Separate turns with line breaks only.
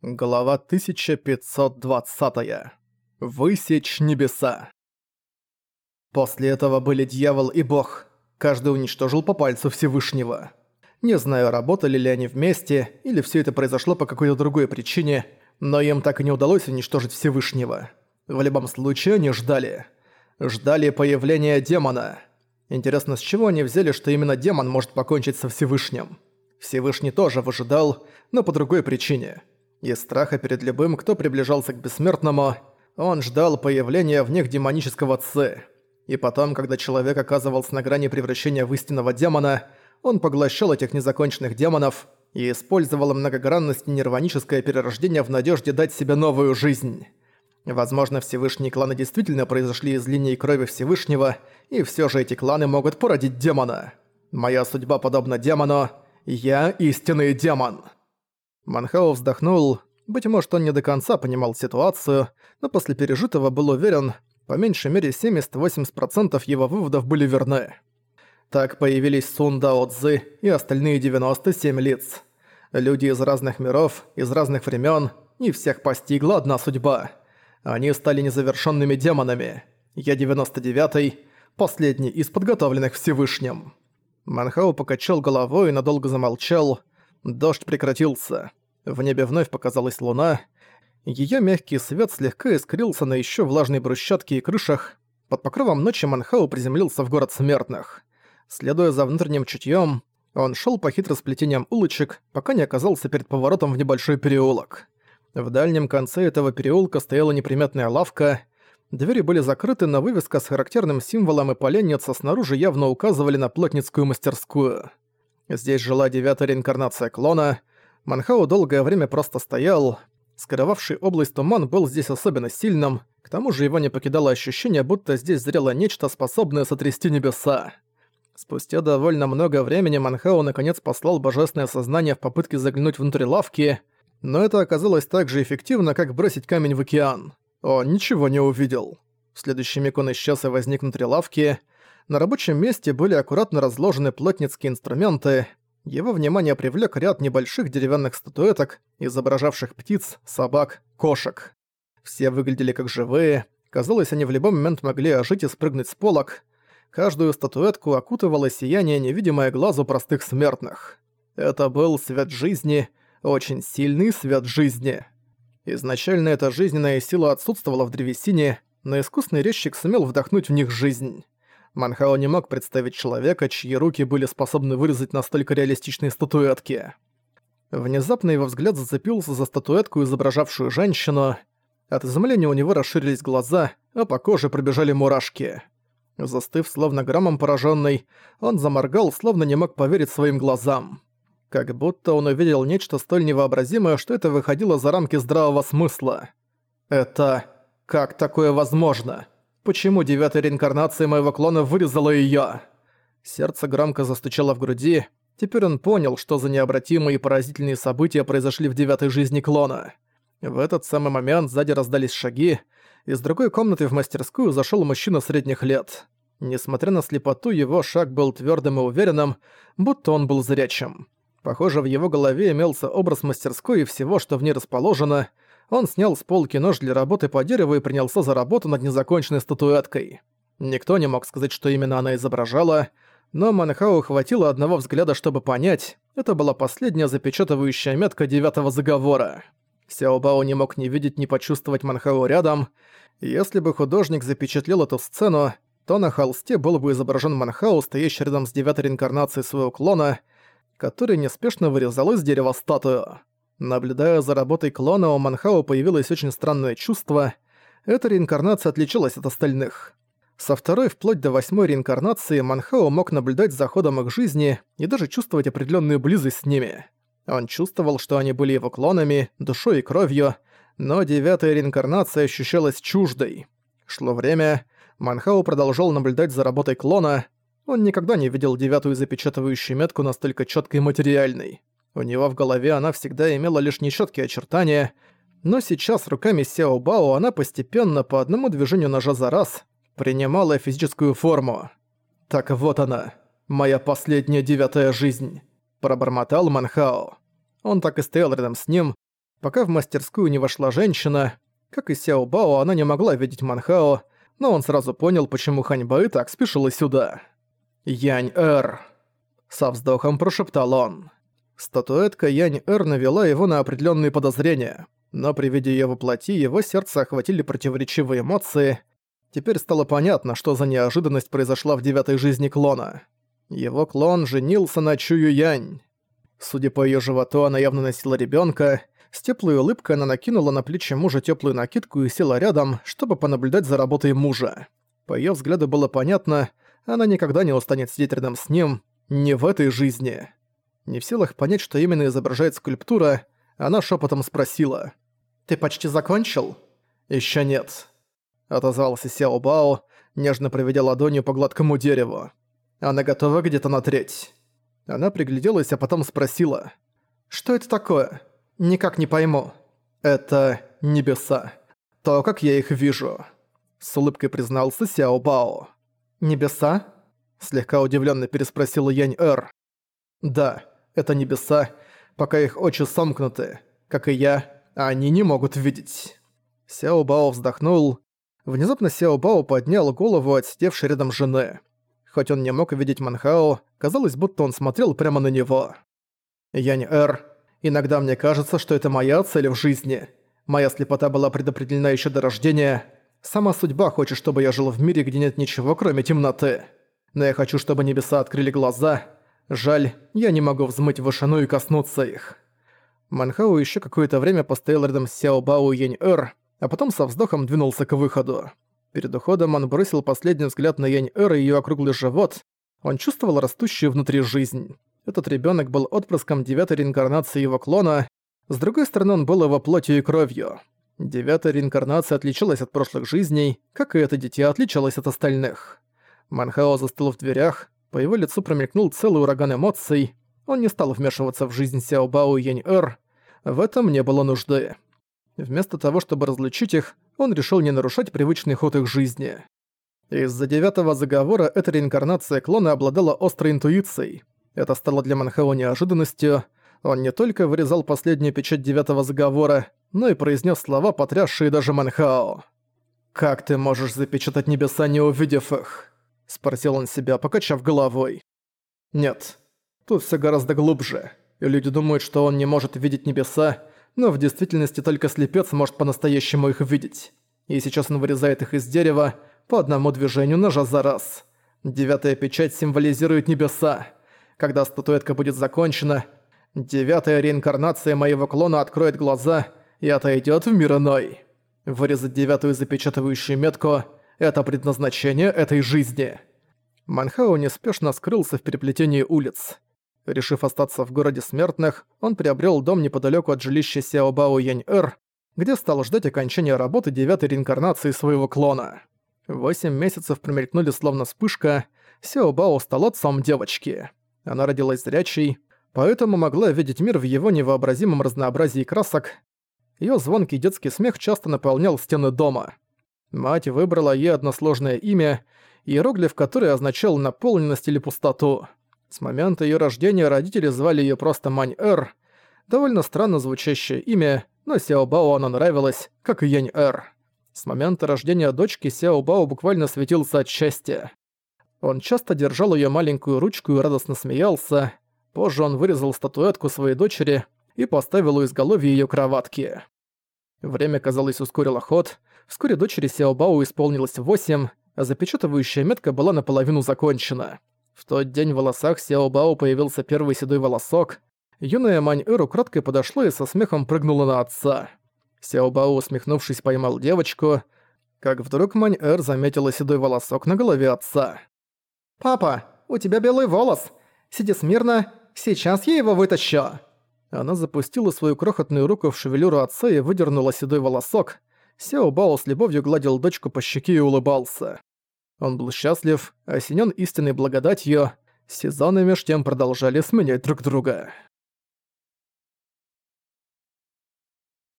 Глава 1520. Высечь небеса. После этого были дьявол и бог. Каждый уничтожил по пальцу Всевышнего. Не знаю, работали ли они вместе, или все это произошло по какой-то другой причине, но им так и не удалось уничтожить Всевышнего. В любом случае, они ждали. Ждали появления демона. Интересно, с чего они взяли, что именно демон может покончить со Всевышним? Всевышний тоже выжидал, но по другой причине – из страха перед любым, кто приближался к бессмертному, он ждал появления в них демонического ци. И потом, когда человек оказывался на грани превращения в истинного демона, он поглощал этих незаконченных демонов и использовал многогранность и нирваническое перерождение в надежде дать себе новую жизнь. Возможно, Всевышние кланы действительно произошли из линии крови Всевышнего, и все же эти кланы могут породить демона. Моя судьба подобна демону, я истинный демон. Манхао вздохнул. Быть может, он не до конца понимал ситуацию, но после пережитого был уверен, по меньшей мере 70-80% его выводов были верны. Так появились Сун Дао Цзы и остальные 97 лиц. Люди из разных миров, из разных времен, и всех постигла одна судьба. Они стали незавершенными демонами. Я 99-й, последний из подготовленных Всевышним. Манхао покачал головой и надолго замолчал. Дождь прекратился. В небе вновь показалась луна. Её мягкий свет слегка искрился на ещё влажной брусчатке и крышах. Под покровом ночи Манхау приземлился в город смертных. Следуя за внутренним чутьём, он шёл по хитросплетениям улочек, пока не оказался перед поворотом в небольшой переулок. В дальнем конце этого переулка стояла неприметная лавка. Двери были закрыты, но вывеска с характерным символом и поленница снаружи явно указывали на плотницкую мастерскую. Здесь жила девятая реинкарнация клона — Манхау долгое время просто стоял. Скрывавший область туман был здесь особенно сильным, к тому же его не покидало ощущение, будто здесь зрело нечто, способное сотрясти небеса. Спустя довольно много времени Манхау наконец послал божественное сознание в попытке заглянуть внутрь лавки, но это оказалось так же эффективно, как бросить камень в океан. Он ничего не увидел. В следующий миг он исчез и возник внутри лавки. На рабочем месте были аккуратно разложены плотницкие инструменты, его внимание привлек ряд небольших деревянных статуэток, изображавших птиц, собак, кошек. Все выглядели как живые, казалось, они в любой момент могли ожить и спрыгнуть с полок. Каждую статуэтку окутывало сияние, невидимое глазу простых смертных. Это был свет жизни, очень сильный свет жизни. Изначально эта жизненная сила отсутствовала в древесине, но искусный резчик сумел вдохнуть в них жизнь. Манхао не мог представить человека, чьи руки были способны вырезать настолько реалистичные статуэтки. Внезапно его взгляд зацепился за статуэтку, изображавшую женщину. От изумления у него расширились глаза, а по коже пробежали мурашки. Застыв, словно граммом пораженный, он заморгал, словно не мог поверить своим глазам. Как будто он увидел нечто столь невообразимое, что это выходило за рамки здравого смысла. «Это... как такое возможно?» Почему девятая реинкарнация моего клона вырезала её? Сердце громко застучало в груди. Теперь он понял, что за необратимые и поразительные события произошли в девятой жизни клона. В этот самый момент сзади раздались шаги. Из другой комнаты в мастерскую зашёл мужчина средних лет. Несмотря на слепоту, его шаг был твёрдым и уверенным, будто он был зрячим. Похоже, в его голове имелся образ мастерской и всего, что в ней расположено — он снял с полки нож для работы по дереву и принялся за работу над незаконченной статуэткой. Никто не мог сказать, что именно она изображала, но Манхау хватило одного взгляда, чтобы понять, это была последняя запечатывающая метка девятого заговора. Сяобао не мог ни видеть, ни почувствовать Манхау рядом. Если бы художник запечатлел эту сцену, то на холсте был бы изображен Манхау, стоящий рядом с девятой реинкарнацией своего клона, который неспешно вырезал из дерева статую. Наблюдая за работой клона, у Манхао появилось очень странное чувство. Эта реинкарнация отличалась от остальных. Со второй вплоть до восьмой реинкарнации Манхао мог наблюдать за ходом их жизни и даже чувствовать определенную близость с ними. Он чувствовал, что они были его клонами, душой и кровью, но девятая реинкарнация ощущалась чуждой. Шло время, Манхао продолжал наблюдать за работой клона, он никогда не видел девятую запечатывающую метку настолько четкой и материальной. У него в голове она всегда имела лишь нечёткие очертания, но сейчас руками Сяо Бао она постепенно по одному движению ножа за раз принимала физическую форму. «Так вот она, моя последняя девятая жизнь», – пробормотал Манхао. Он так и стоял рядом с ним, пока в мастерскую не вошла женщина. Как и Сяо Бао, она не могла видеть Манхао, но он сразу понял, почему Ханьба так спешила сюда. «Янь-Эр», — со вздохом прошептал он. Статуэтка Янь-Эр навела его на определенные подозрения, но при виде её воплоти его сердце охватили противоречивые эмоции. Теперь стало понятно, что за неожиданность произошла в девятой жизни клона. Его клон женился на Чую Янь. Судя по её животу, она явно носила ребёнка. С теплой улыбкой она накинула на плечи мужа теплую накидку и села рядом, чтобы понаблюдать за работой мужа. По её взгляду было понятно, она никогда не устанет сидеть рядом с ним, не в этой жизни. Не в силах понять, что именно изображает скульптура, она шепотом спросила. «Ты почти закончил?» Еще нет», — отозвался Сяо Бао, нежно проведя ладонью по гладкому дереву. «Она готова где-то на треть». Она пригляделась, а потом спросила. «Что это такое? Никак не пойму». «Это небеса. То, как я их вижу», — с улыбкой признался Сяо Бао. «Небеса?» — слегка удивленно переспросила Янь-Эр. «Да, это небеса, пока их очи сомкнуты. Как и я, они не могут видеть». Сяо Бао вздохнул. Внезапно Сяо Бао поднял голову от сидевшей рядом жены. Хоть он не мог видеть Манхао, казалось, будто он смотрел прямо на него. «Янь-Эр, иногда мне кажется, что это моя цель в жизни. Моя слепота была предопределена еще до рождения. Сама судьба хочет, чтобы я жил в мире, где нет ничего, кроме темноты. Но я хочу, чтобы небеса открыли глаза. Жаль, я не могу взмыть в вышину и коснуться их». Манхао еще какое-то время постоял рядом с Сяо Бао Янь-Эр, а потом со вздохом двинулся к выходу. Перед уходом он бросил последний взгляд на Янь-Эр и её округлый живот. Он чувствовал растущую внутри жизнь. Этот ребёнок был отпрыском девятой реинкарнации его клона, с другой стороны он был его плотью и кровью. Девятая реинкарнация отличалась от прошлых жизней, как и это дитя отличалось от остальных. Манхао застыл в дверях, по его лицу промелькнул целый ураган эмоций. Он не стал вмешиваться в жизнь Сяо Бао и Янь-Эр. В этом не было нужды. Вместо того, чтобы различить их, он решил не нарушать привычный ход их жизни. Из-за девятого заговора эта реинкарнация клона обладала острой интуицией. Это стало для Манхао неожиданностью. Он не только вырезал последнюю печать девятого заговора, но и произнес слова, потрясшие даже Манхао. «Как ты можешь запечатать небеса, не увидев их?» – спросил он себя, покачав головой. «Нет, тут все гораздо глубже, люди думают, что он не может видеть небеса, но в действительности только слепец может по-настоящему их видеть. И сейчас он вырезает их из дерева по одному движению ножа за раз. Девятая печать символизирует небеса. Когда статуэтка будет закончена, девятая реинкарнация моего клона откроет глаза и отойдет в мир иной. Вырезать девятую запечатывающую метку – это предназначение этой жизни. Манхао неспешно скрылся в переплетении улиц. Решив остаться в городе смертных, он приобрел дом неподалеку от жилища Сяобао Янь-Эр, где стал ждать окончания работы девятой реинкарнации своего клона. Восемь месяцев промелькнули словно вспышка, Сяобао стал отцом девочки. Она родилась зрячей, поэтому могла видеть мир в его невообразимом разнообразии красок. Её звонкий детский смех часто наполнял стены дома. Мать выбрала ей односложное имя, иероглиф которое означал наполненность или пустоту. С момента её рождения родители звали её просто Мань-Эр. Довольно странно звучащее имя, но Сяо Бао оно нравилось, как и Янь-Эр. С момента рождения дочки Сяо Бао буквально светился от счастья. Он часто держал её маленькую ручку и радостно смеялся. Позже он вырезал статуэтку своей дочери и поставил у изголовья её кроватки. Время, казалось, ускорило ход. Вскоре дочери Сяо Бао исполнилось восемь, а запечатывающая метка была наполовину закончена. В тот день в волосах Сяо Бао появился первый седой волосок. Юная Мань Эру кратко подошла и со смехом прыгнула на отца. Сяо Бао, усмехнувшись, поймал девочку, как вдруг Мань Эр заметила седой волосок на голове отца. «Папа, у тебя белый волос! Сиди смирно, сейчас я его вытащу!» Она запустила свою крохотную руку в шевелюру отца и выдернула седой волосок. Сяо Бао с любовью гладил дочку по щеке и улыбался. Он был счастлив, осенен истинной благодатью, сезоны меж тем продолжали сменять друг друга.